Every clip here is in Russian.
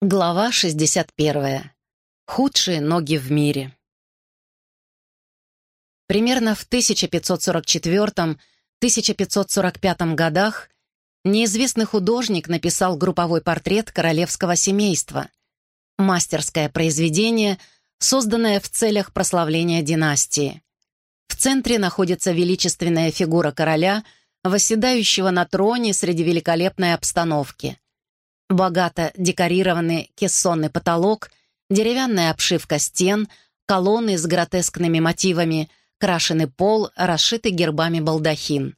Глава 61. Худшие ноги в мире. Примерно в 1544-1545 годах неизвестный художник написал групповой портрет королевского семейства. Мастерское произведение, созданное в целях прославления династии. В центре находится величественная фигура короля, восседающего на троне среди великолепной обстановки – Богато декорированный кессонный потолок, деревянная обшивка стен, колонны с гротескными мотивами, крашеный пол, расшитый гербами балдахин.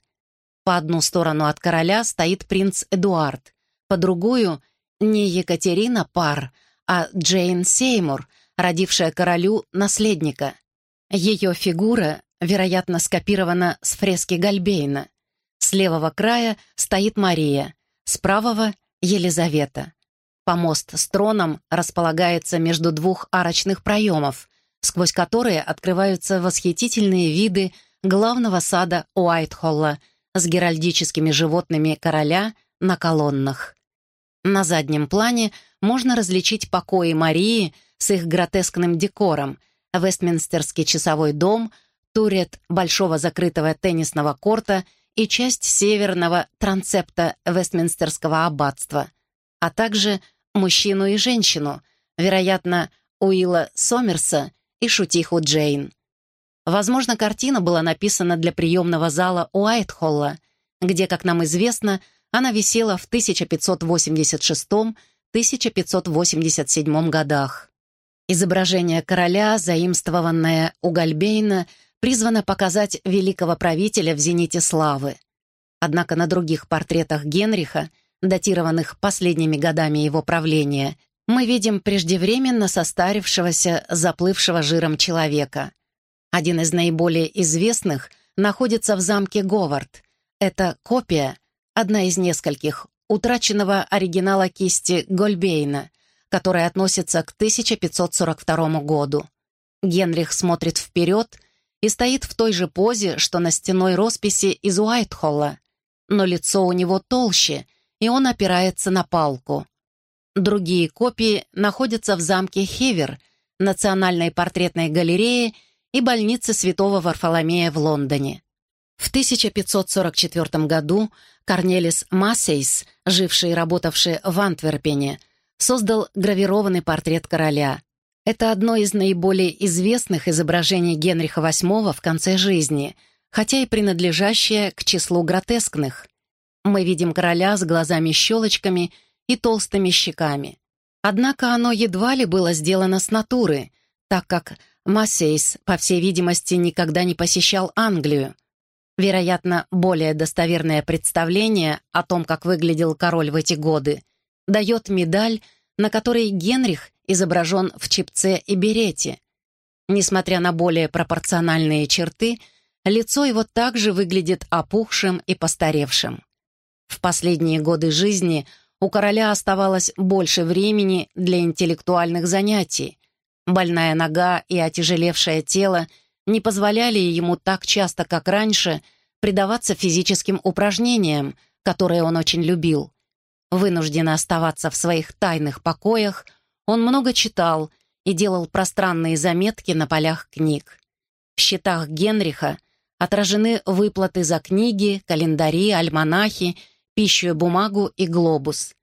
По одну сторону от короля стоит принц Эдуард, по другую — не Екатерина Пар, а Джейн Сеймур, родившая королю наследника. Ее фигура, вероятно, скопирована с фрески Гальбейна. С левого края стоит Мария, с правого Елизавета. Помост с троном располагается между двух арочных проемов, сквозь которые открываются восхитительные виды главного сада Уайтхолла с геральдическими животными короля на колоннах. На заднем плане можно различить покои Марии с их гротескным декором, Вестминстерский часовой дом, турет большого закрытого теннисного корта — и часть северного трансепта Вестминстерского аббатства, а также мужчину и женщину, вероятно, Уилла Сомерса и шутиху Джейн. Возможно, картина была написана для приемного зала Уайтхолла, где, как нам известно, она висела в 1586-1587 годах. Изображение короля, заимствованное у Гальбейна, призвана показать великого правителя в зените славы. Однако на других портретах Генриха, датированных последними годами его правления, мы видим преждевременно состарившегося, заплывшего жиром человека. Один из наиболее известных находится в замке Говард. Это копия, одна из нескольких, утраченного оригинала кисти Гольбейна, которая относится к 1542 году. Генрих смотрит вперед — и стоит в той же позе, что на стеной росписи из Уайтхолла, но лицо у него толще, и он опирается на палку. Другие копии находятся в замке Хевер, Национальной портретной галерее и больнице Святого Варфоломея в Лондоне. В 1544 году Корнелис Массейс, живший и работавший в Антверпене, создал гравированный портрет короля. Это одно из наиболее известных изображений Генриха VIII в конце жизни, хотя и принадлежащее к числу гротескных. Мы видим короля с глазами-щелочками и толстыми щеками. Однако оно едва ли было сделано с натуры, так как Массейс, по всей видимости, никогда не посещал Англию. Вероятно, более достоверное представление о том, как выглядел король в эти годы, дает медаль, на которой Генрих изображен в чипце и берете. Несмотря на более пропорциональные черты, лицо его также выглядит опухшим и постаревшим. В последние годы жизни у короля оставалось больше времени для интеллектуальных занятий. Больная нога и отяжелевшее тело не позволяли ему так часто, как раньше, предаваться физическим упражнениям, которые он очень любил. Вынужденно оставаться в своих тайных покоях – он много читал и делал пространные заметки на полях книг. В счетах Генриха отражены выплаты за книги, календари, альманахи, пищу, бумагу и глобус.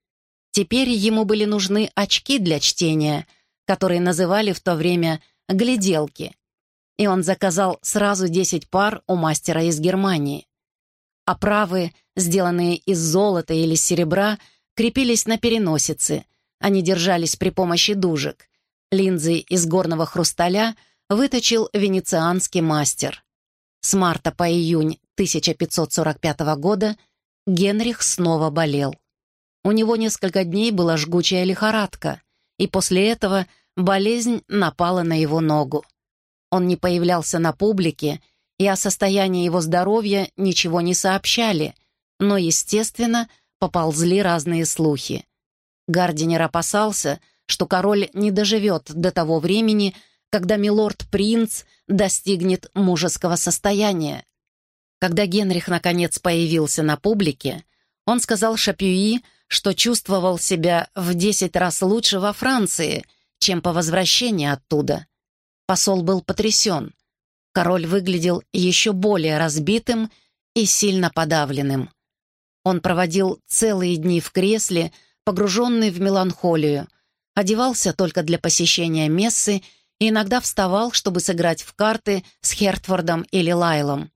Теперь ему были нужны очки для чтения, которые называли в то время «гляделки», и он заказал сразу 10 пар у мастера из Германии. Оправы, сделанные из золота или серебра, крепились на переносице — они держались при помощи дужек. Линзы из горного хрусталя выточил венецианский мастер. С марта по июнь 1545 года Генрих снова болел. У него несколько дней была жгучая лихорадка, и после этого болезнь напала на его ногу. Он не появлялся на публике, и о состоянии его здоровья ничего не сообщали, но, естественно, поползли разные слухи. Гардинер опасался, что король не доживет до того времени, когда милорд-принц достигнет мужеского состояния. Когда Генрих наконец появился на публике, он сказал Шапюи, что чувствовал себя в десять раз лучше во Франции, чем по возвращении оттуда. Посол был потрясен. Король выглядел еще более разбитым и сильно подавленным. Он проводил целые дни в кресле, погруженный в меланхолию, одевался только для посещения мессы и иногда вставал, чтобы сыграть в карты с Хертфордом или Лайлом.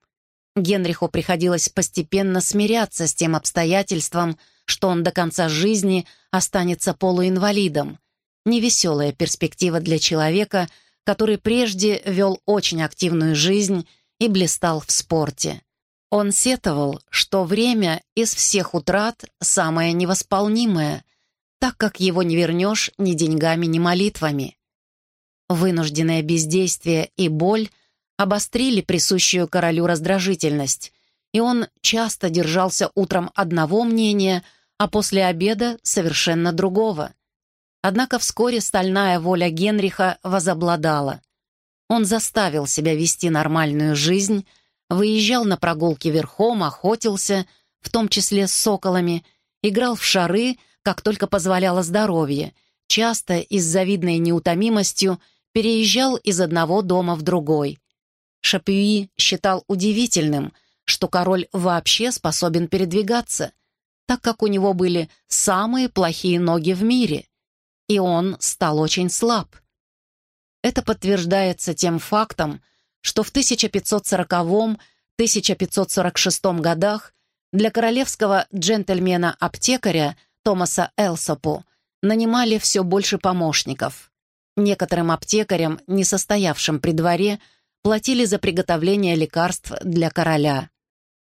Генриху приходилось постепенно смиряться с тем обстоятельством, что он до конца жизни останется полуинвалидом. Невеселая перспектива для человека, который прежде вел очень активную жизнь и блистал в спорте. Он сетовал, что время из всех утрат самое невосполнимое, так как его не вернешь ни деньгами, ни молитвами. Вынужденное бездействие и боль обострили присущую королю раздражительность, и он часто держался утром одного мнения, а после обеда совершенно другого. Однако вскоре стальная воля Генриха возобладала. Он заставил себя вести нормальную жизнь, выезжал на прогулки верхом, охотился, в том числе с соколами, играл в шары, как только позволяло здоровье, часто и с завидной неутомимостью переезжал из одного дома в другой. Шапюи считал удивительным, что король вообще способен передвигаться, так как у него были самые плохие ноги в мире, и он стал очень слаб. Это подтверждается тем фактом, что в 1540-1546 годах для королевского джентльмена-аптекаря Томаса Элсопу нанимали все больше помощников. Некоторым аптекарям, не состоявшим при дворе, платили за приготовление лекарств для короля.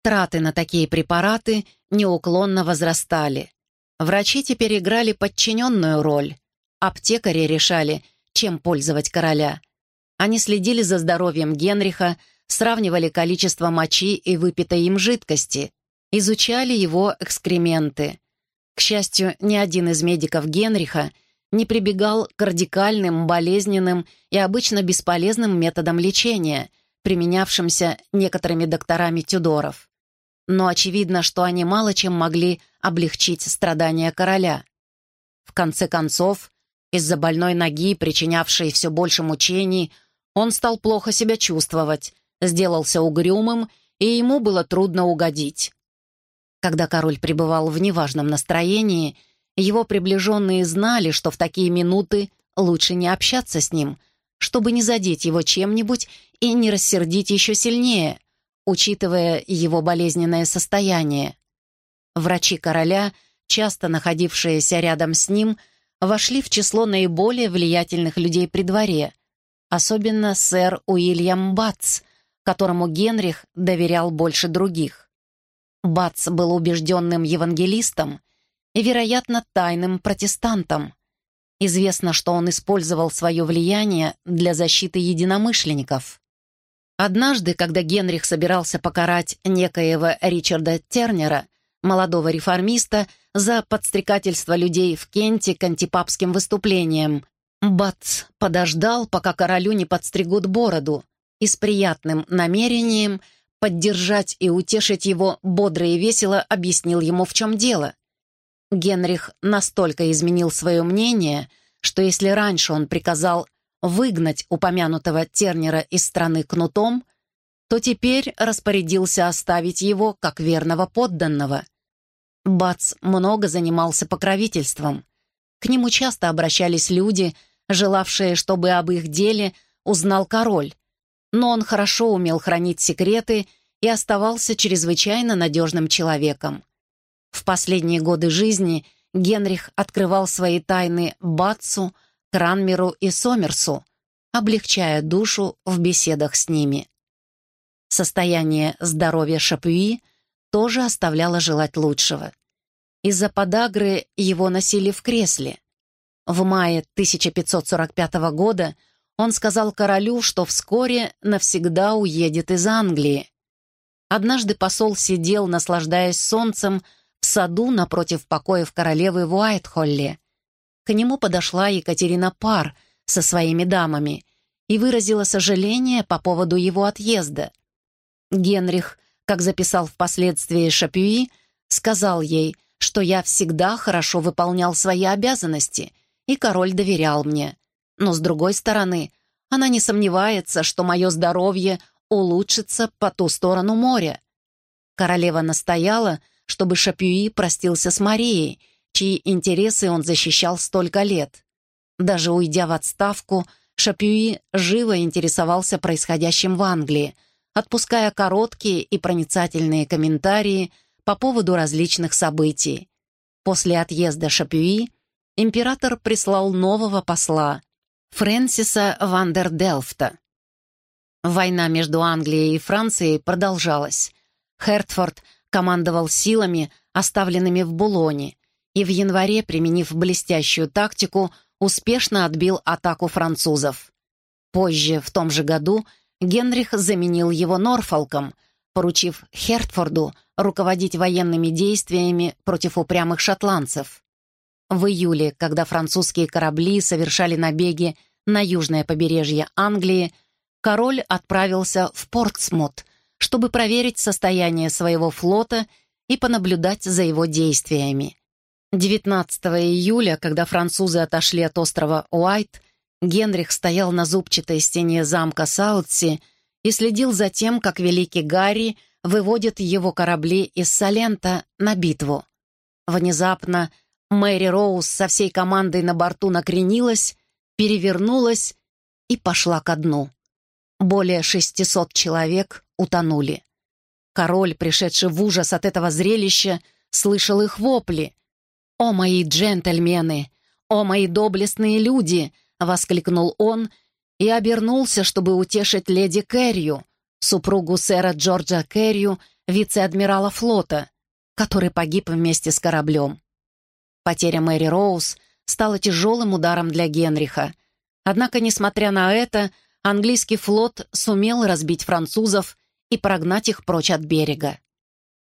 Траты на такие препараты неуклонно возрастали. Врачи теперь играли подчиненную роль. Аптекари решали, чем пользовать короля – они следили за здоровьем Генриха, сравнивали количество мочи и выпитой им жидкости, изучали его экскременты. К счастью, ни один из медиков Генриха не прибегал к радикальным, болезненным и обычно бесполезным методам лечения, применявшимся некоторыми докторами Тюдоров. Но очевидно, что они мало чем могли облегчить страдания короля. В конце концов, из-за больной ноги, причинявшей все больше мучений, он стал плохо себя чувствовать, сделался угрюмым, и ему было трудно угодить. Когда король пребывал в неважном настроении, его приближенные знали, что в такие минуты лучше не общаться с ним, чтобы не задеть его чем-нибудь и не рассердить еще сильнее, учитывая его болезненное состояние. Врачи короля, часто находившиеся рядом с ним, вошли в число наиболее влиятельных людей при дворе — особенно сэр Уильям Батц, которому Генрих доверял больше других. Батц был убежденным евангелистом и, вероятно, тайным протестантом. Известно, что он использовал свое влияние для защиты единомышленников. Однажды, когда Генрих собирался покарать некоего Ричарда Тернера, молодого реформиста, за подстрекательство людей в Кенте к антипапским выступлениям, Бац подождал, пока королю не подстригут бороду, и с приятным намерением поддержать и утешить его бодро и весело объяснил ему, в чем дело. Генрих настолько изменил свое мнение, что если раньше он приказал выгнать упомянутого Тернера из страны кнутом, то теперь распорядился оставить его как верного подданного. Бац много занимался покровительством. К нему часто обращались люди — желавшие, чтобы об их деле узнал король. Но он хорошо умел хранить секреты и оставался чрезвычайно надежным человеком. В последние годы жизни Генрих открывал свои тайны Батцу, Кранмеру и Сомерсу, облегчая душу в беседах с ними. Состояние здоровья Шапюи тоже оставляло желать лучшего. Из-за подагры его носили в кресле. В мае 1545 года он сказал королю, что вскоре навсегда уедет из Англии. Однажды посол сидел, наслаждаясь солнцем, в саду напротив покоев королевы в Уайтхолле. К нему подошла Екатерина Пар со своими дамами и выразила сожаление по поводу его отъезда. Генрих, как записал впоследствии Шапюи, сказал ей, что я всегда хорошо выполнял свои обязанности, и король доверял мне. Но, с другой стороны, она не сомневается, что мое здоровье улучшится по ту сторону моря. Королева настояла, чтобы Шапюи простился с Марией, чьи интересы он защищал столько лет. Даже уйдя в отставку, Шапюи живо интересовался происходящим в Англии, отпуская короткие и проницательные комментарии по поводу различных событий. После отъезда Шапюи император прислал нового посла, Фрэнсиса Вандерделфта. Война между Англией и Францией продолжалась. Хертфорд командовал силами, оставленными в Булоне, и в январе, применив блестящую тактику, успешно отбил атаку французов. Позже, в том же году, Генрих заменил его Норфолком, поручив Хертфорду руководить военными действиями против упрямых шотландцев. В июле, когда французские корабли совершали набеги на южное побережье Англии, король отправился в Портсмут, чтобы проверить состояние своего флота и понаблюдать за его действиями. 19 июля, когда французы отошли от острова Уайт, Генрих стоял на зубчатой стене замка Саутси и следил за тем, как великий Гарри выводит его корабли из Салента на битву. Внезапно Мэри Роуз со всей командой на борту накренилась, перевернулась и пошла ко дну. Более 600 человек утонули. Король, пришедший в ужас от этого зрелища, слышал их вопли — «О, мои джентльмены! О, мои доблестные люди!» — воскликнул он и обернулся, чтобы утешить леди Кэррию, супругу сэра Джорджа Кэррию, вице-адмирала флота, который погиб вместе с кораблем. Потеря Мэри Роуз стала тяжелым ударом для Генриха. Однако, несмотря на это, английский флот сумел разбить французов и прогнать их прочь от берега.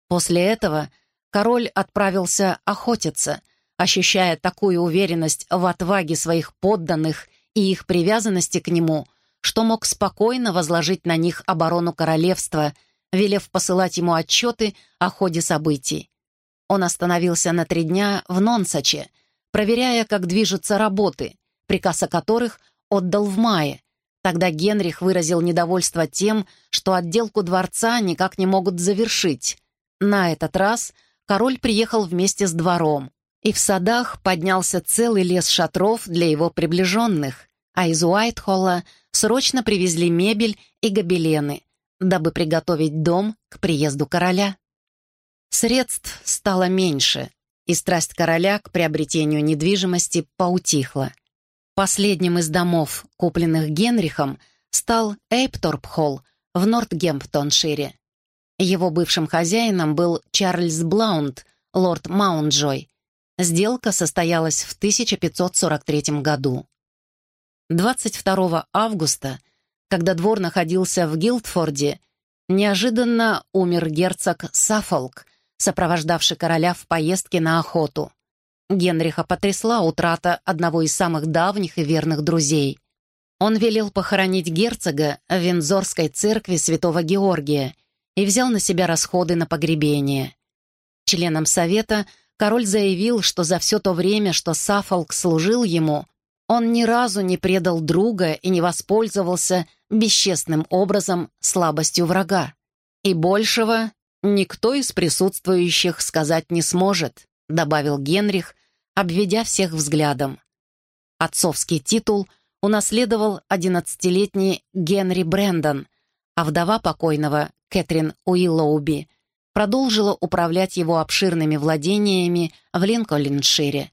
После этого король отправился охотиться, ощущая такую уверенность в отваге своих подданных и их привязанности к нему, что мог спокойно возложить на них оборону королевства, велев посылать ему отчеты о ходе событий. Он остановился на три дня в Нонсаче, проверяя, как движутся работы, приказ о которых отдал в мае. Тогда Генрих выразил недовольство тем, что отделку дворца никак не могут завершить. На этот раз король приехал вместе с двором, и в садах поднялся целый лес шатров для его приближенных, а из Уайтхолла срочно привезли мебель и гобелены, дабы приготовить дом к приезду короля. Средств стало меньше, и страсть короля к приобретению недвижимости поутихла. Последним из домов, купленных Генрихом, стал Эйпторп-холл в Нортгемптоншире. Его бывшим хозяином был Чарльз Блаунд, лорд Маунджой. Сделка состоялась в 1543 году. 22 августа, когда двор находился в Гилдфорде, неожиданно умер герцог Саффолк, сопровождавший короля в поездке на охоту. Генриха потрясла утрата одного из самых давних и верных друзей. Он велел похоронить герцога в Винзорской церкви святого Георгия и взял на себя расходы на погребение. Членам совета король заявил, что за все то время, что Сафолк служил ему, он ни разу не предал друга и не воспользовался бесчестным образом слабостью врага. И большего никто из присутствующих сказать не сможет, добавил Генрих, обведя всех взглядом. Отцовский титул унаследовал 11-летний Генри Брэндон, а вдова покойного, Кэтрин Уиллоуби, продолжила управлять его обширными владениями в Линкольншире.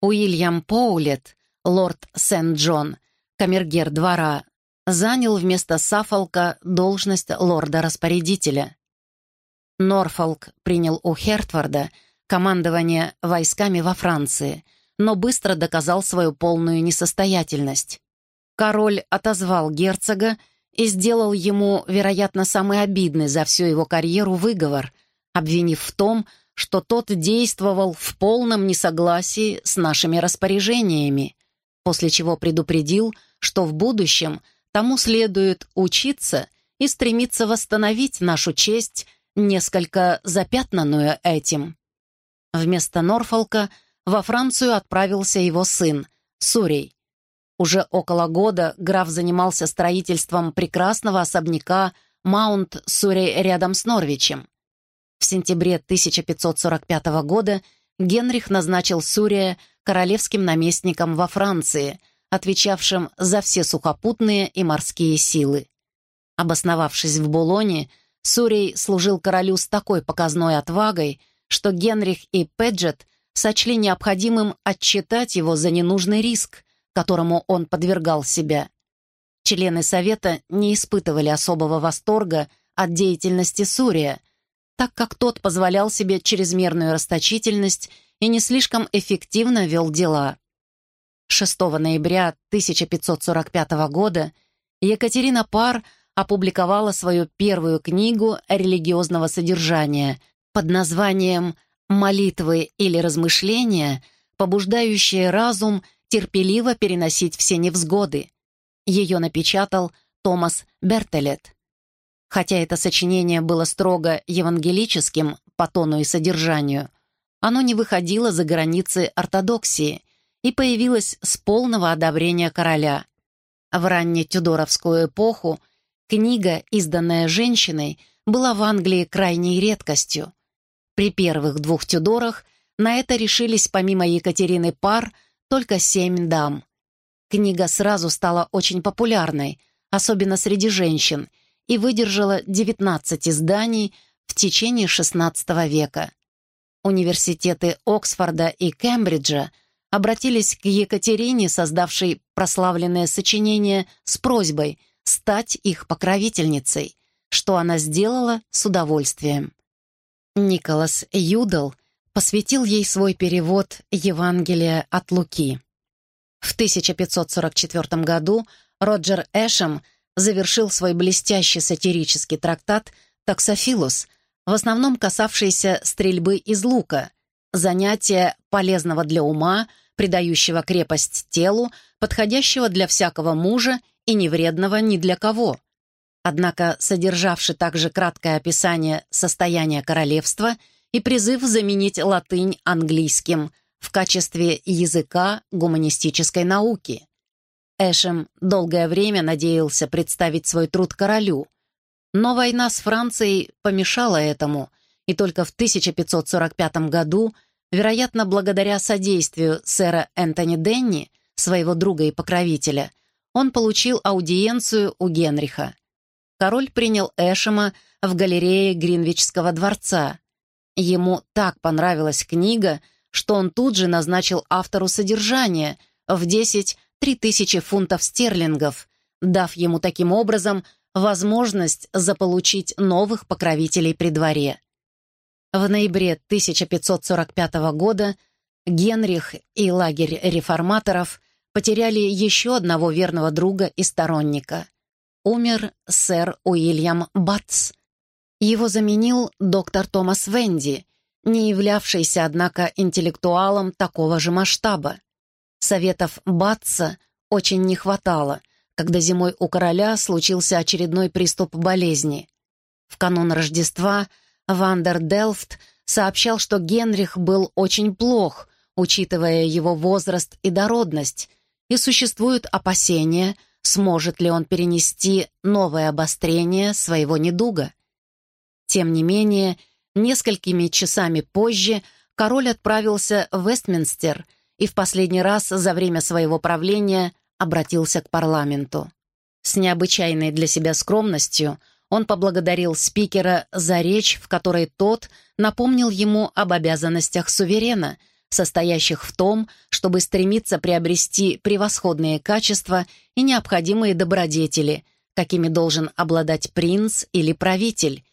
Уильям Поулет, лорд Сент-Джон, камергер двора, занял вместо Саффолка должность лорда-распорядителя. Норфолк принял у Хертфорда командование войсками во Франции, но быстро доказал свою полную несостоятельность. Король отозвал герцога и сделал ему, вероятно, самый обидный за всю его карьеру выговор, обвинив в том, что тот действовал в полном несогласии с нашими распоряжениями, после чего предупредил, что в будущем тому следует учиться и стремиться восстановить нашу честь, несколько запятнанную этим. Вместо Норфолка во Францию отправился его сын, Сурей. Уже около года граф занимался строительством прекрасного особняка Маунт Сурей рядом с Норвичем. В сентябре 1545 года Генрих назначил Сурия королевским наместником во Франции, отвечавшим за все сухопутные и морские силы. Обосновавшись в Булоне, Сурей служил королю с такой показной отвагой, что Генрих и Педжет сочли необходимым отчитать его за ненужный риск, которому он подвергал себя. Члены Совета не испытывали особого восторга от деятельности Сурия, так как тот позволял себе чрезмерную расточительность и не слишком эффективно вел дела. 6 ноября 1545 года Екатерина Пар опубликовала свою первую книгу религиозного содержания под названием «Молитвы или размышления, побуждающие разум терпеливо переносить все невзгоды». Ее напечатал Томас Бертелет. Хотя это сочинение было строго евангелическим по тону и содержанию, оно не выходило за границы ортодоксии и появилось с полного одобрения короля. В раннетюдоровскую эпоху книга, изданная женщиной, была в Англии крайней редкостью. При первых двух Тюдорах на это решились помимо Екатерины Пар только семь дам. Книга сразу стала очень популярной, особенно среди женщин, и выдержала 19 изданий в течение XVI века. Университеты Оксфорда и Кембриджа обратились к Екатерине, создавшей прославленное сочинение, с просьбой стать их покровительницей, что она сделала с удовольствием. Николас Юдал посвятил ей свой перевод Евангелия от Луки. В 1544 году Роджер Эшем завершил свой блестящий сатирический трактат «Таксофилус», в основном касавшийся стрельбы из лука, занятия полезного для ума, придающего крепость телу, подходящего для всякого мужа и не вредного ни для кого. Однако содержавший также краткое описание состояния королевства и призыв заменить латынь английским в качестве языка гуманистической науки. Эшем долгое время надеялся представить свой труд королю, но война с Францией помешала этому, и только в 1545 году, вероятно, благодаря содействию сэра Энтони Денни, своего друга и покровителя, он получил аудиенцию у Генриха. Король принял Эшема в галерее Гринвичского дворца. Ему так понравилась книга, что он тут же назначил автору содержание в 10 3000 фунтов стерлингов, дав ему таким образом возможность заполучить новых покровителей при дворе. В ноябре 1545 года Генрих и лагерь реформаторов потеряли еще одного верного друга и сторонника. Умер сэр Уильям Батс. Его заменил доктор Томас Венди, не являвшийся, однако, интеллектуалом такого же масштаба. Советов Батса очень не хватало — когда зимой у короля случился очередной приступ болезни. В канун Рождества Вандер Делфт сообщал, что Генрих был очень плох, учитывая его возраст и дородность, и существуют опасения, сможет ли он перенести новое обострение своего недуга. Тем не менее, несколькими часами позже король отправился в Вестминстер и в последний раз за время своего правления обратился к парламенту. С необычайной для себя скромностью он поблагодарил спикера за речь, в которой тот напомнил ему об обязанностях суверена, состоящих в том, чтобы стремиться приобрести превосходные качества и необходимые добродетели, какими должен обладать принц или правитель,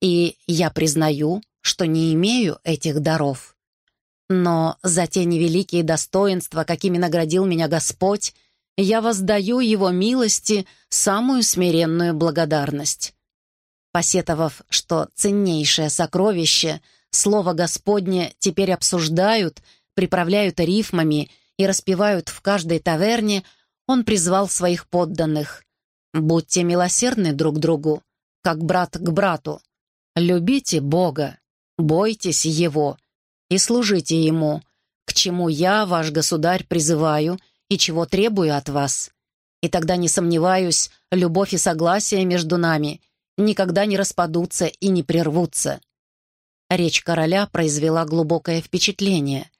и я признаю, что не имею этих даров. Но за те невеликие достоинства, какими наградил меня Господь, я воздаю его милости самую смиренную благодарность. Посетовав, что ценнейшее сокровище, Слово Господне теперь обсуждают, приправляют рифмами и распевают в каждой таверне, он призвал своих подданных. «Будьте милосердны друг другу, как брат к брату. Любите Бога, бойтесь Его и служите ему, к чему я, ваш государь, призываю и чего требую от вас. И тогда, не сомневаюсь, любовь и согласие между нами никогда не распадутся и не прервутся». Речь короля произвела глубокое впечатление.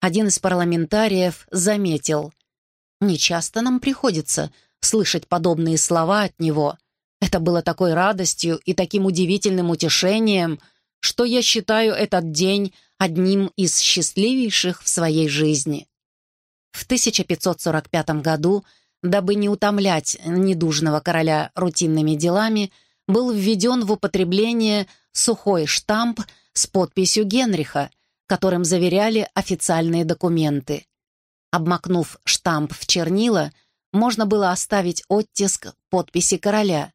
Один из парламентариев заметил, «Нечасто нам приходится слышать подобные слова от него. Это было такой радостью и таким удивительным утешением, что я считаю этот день одним из счастливейших в своей жизни». В 1545 году, дабы не утомлять недужного короля рутинными делами, был введен в употребление сухой штамп с подписью Генриха, которым заверяли официальные документы. Обмакнув штамп в чернила, можно было оставить оттиск подписи короля.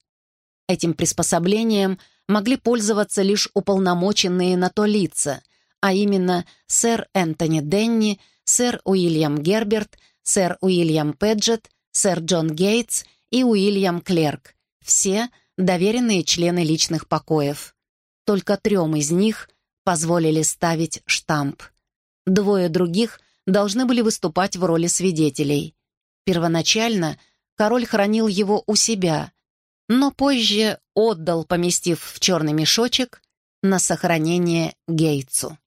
Этим приспособлением могли пользоваться лишь уполномоченные на то лица, а именно сэр Энтони Денни, сэр Уильям Герберт, сэр Уильям Педжет, сэр Джон Гейтс и Уильям Клерк, все доверенные члены личных покоев. Только трем из них позволили ставить штамп. Двое других должны были выступать в роли свидетелей. Первоначально король хранил его у себя, но позже отдал, поместив в черный мешочек, на сохранение Гейтсу.